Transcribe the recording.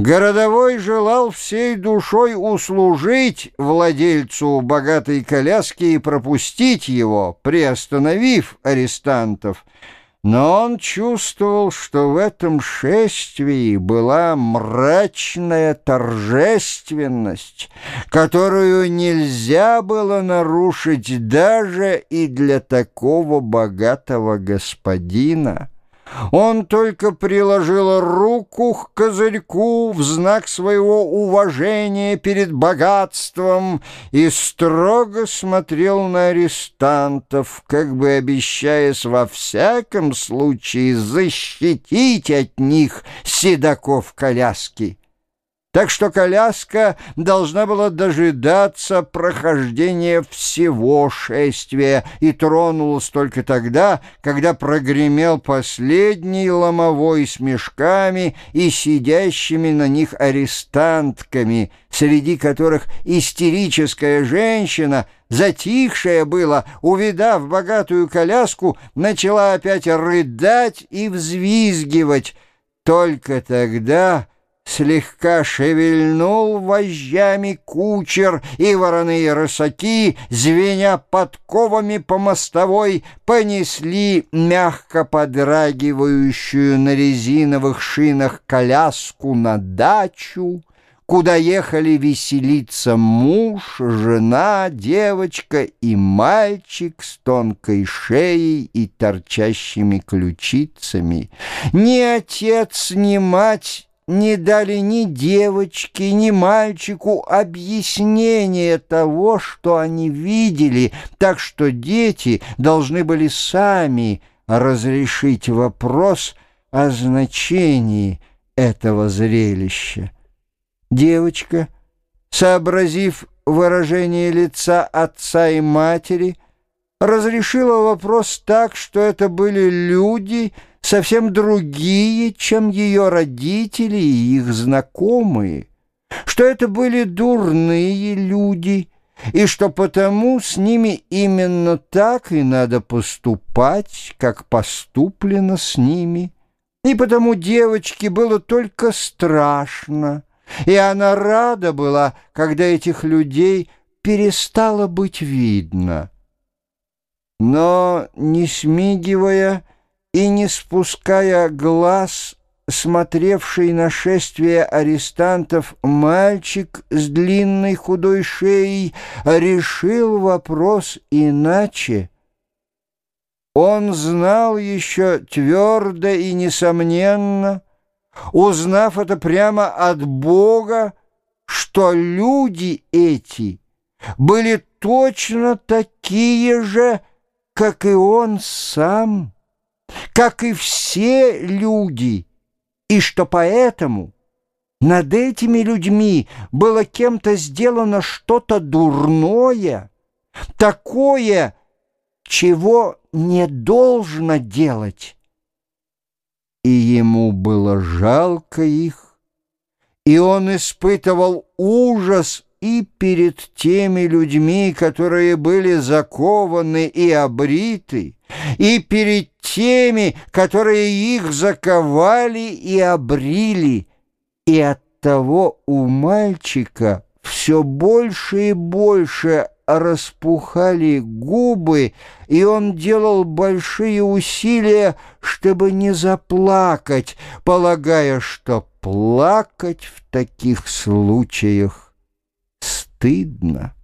Городовой желал всей душой услужить владельцу богатой коляски и пропустить его, приостановив арестантов. Но он чувствовал, что в этом шествии была мрачная торжественность, которую нельзя было нарушить даже и для такого богатого господина. Он только приложил руку к козырьку в знак своего уважения перед богатством и строго смотрел на арестантов, как бы обещаясь во всяком случае защитить от них седаков коляски так что коляска должна была дожидаться прохождения всего шествия и тронулась только тогда, когда прогремел последний ломовой с мешками и сидящими на них арестантками, среди которых истерическая женщина, затихшая была, увидав богатую коляску, начала опять рыдать и взвизгивать. Только тогда слегка шевельнул вожжами кучер, и вороные рысаки, звеня подковами по мостовой, понесли мягко подрагивающую на резиновых шинах коляску на дачу, куда ехали веселиться муж, жена, девочка и мальчик с тонкой шеей и торчащими ключицами. Ни отец, ни мать не дали ни девочке, ни мальчику объяснения того, что они видели, так что дети должны были сами разрешить вопрос о значении этого зрелища. Девочка, сообразив выражение лица отца и матери, разрешила вопрос так, что это были люди — совсем другие, чем ее родители и их знакомые, что это были дурные люди, и что потому с ними именно так и надо поступать, как поступлено с ними. И потому девочке было только страшно, и она рада была, когда этих людей перестало быть видно. Но, не смигивая, и, не спуская глаз, смотревший на шествие арестантов мальчик с длинной худой шеей решил вопрос иначе. Он знал еще твердо и несомненно, узнав это прямо от Бога, что люди эти были точно такие же, как и он сам как и все люди, и что поэтому над этими людьми было кем-то сделано что-то дурное, такое, чего не должно делать. И ему было жалко их, и он испытывал ужас и перед теми людьми, которые были закованы и обриты, и перед теми, которые их заковали и обрили, и оттого у мальчика все больше и больше распухали губы, и он делал большие усилия, чтобы не заплакать, полагая, что плакать в таких случаях стыдно.